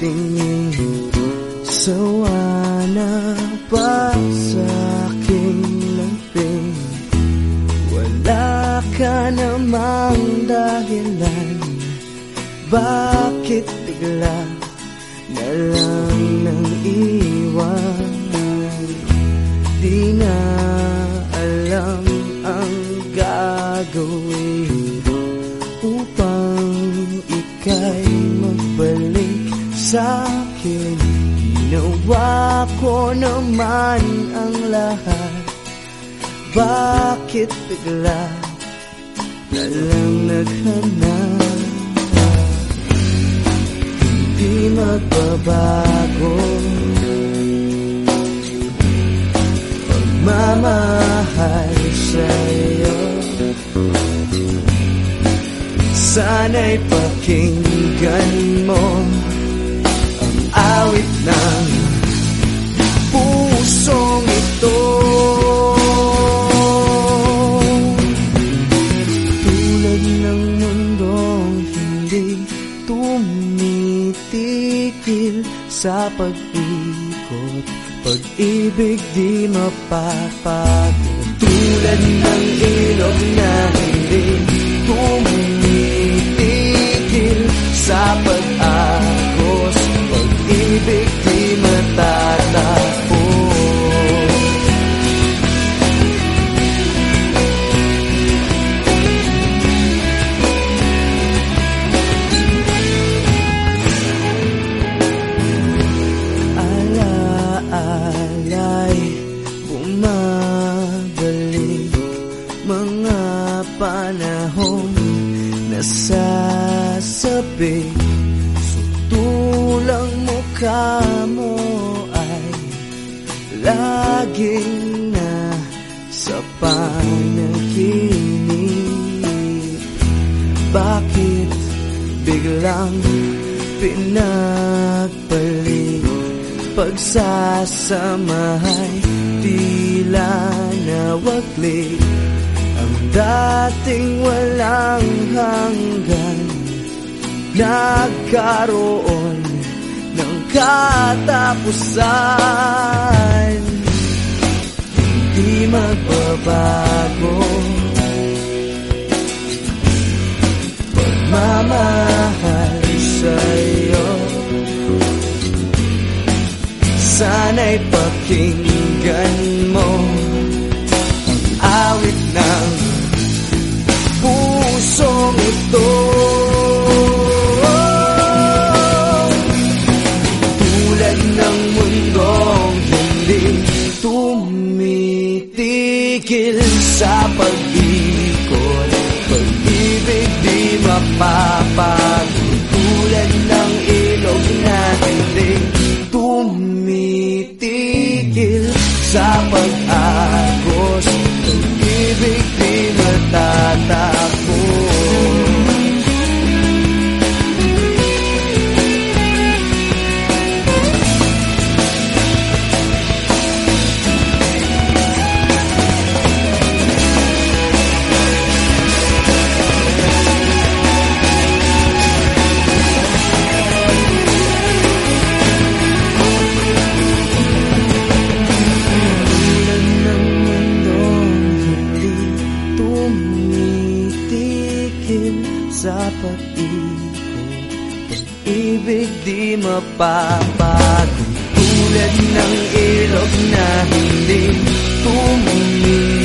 tingin Sawa na pa sa aking lamping Wala ka namang dahilan. Bakit bigla na lang nang iwan Di na alam ang gagawin. Magbalik sa akin Ginawa ko naman ang lahat. Bakit bigla na lang naghanap? Hindi magbabago. Pagmamahal sa'yo. Sana'y pakinggan mo hindi tumitigil sa pag-ikot. Pag-ibig di mapapagod. Tulad ng Mga panahon Nasasabik Sutulang mukha mo ay Laging na sa panaginip. Bakit biglang pinagpalit Pagsasamahay? Tila nawaglit Ang dating walang hanggan Nagkaroon ng katapusan. Di magbabago. Pagmamahal sa'yo Sana'y pakinggan tumitigil sa pag-ikot Pag-ibig di mapapagod paikot-ikot Pag-ibig di mapapagod. Tulad ng ilog na hindi tumingin